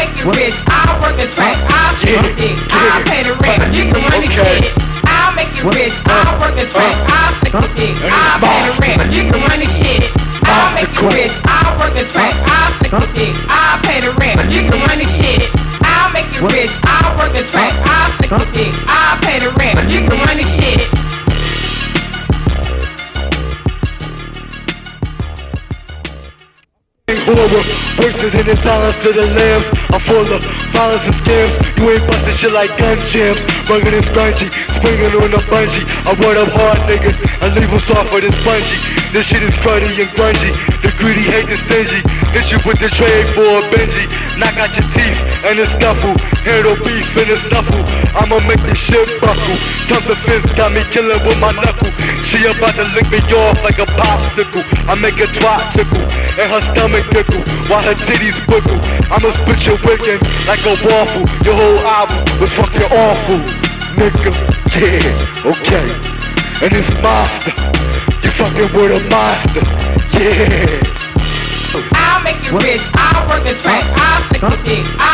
make you rich. I'll work the track. I'll take Yeah. dick. I'll pay the rent. You can run the shit. I'll make you rich. I'll work the track. I'll take the dick. I'll pay the rent. You can run the shit. I'll make you rich. I'll work the track. I'll take the dick. I'll pay the rent. You can run the shit. I'll make you rich. I'll work the track. I'll take the dick. I'll pay the rent. You can Horror, voices in the silence to the lambs. I'm full of violence and scams. You ain't busting shit like gun jams. Rugged and scrunchy, springing on the bungee. I word up hard niggas I leave them soft for this bungee. This shit is cruddy and grungy. The greedy hate the stingy. Hit you with the trade for a Benji. Knock out your teeth and a scuffle. Handle beef in a snuffle. I'ma make this shit buckle. Something fist got me killing with my knuckle. She about to lick me off like a popsicle. I make her twat tickle and her stomach tickle while her titties wiggle. I'ma spit your wiggin' like a waffle. Your whole album was fucking awful, nigga. Yeah, okay. And it's monster. You fucking with a monster. Yeah. I'll make you rich. I'll work the track. I'll stick the dick.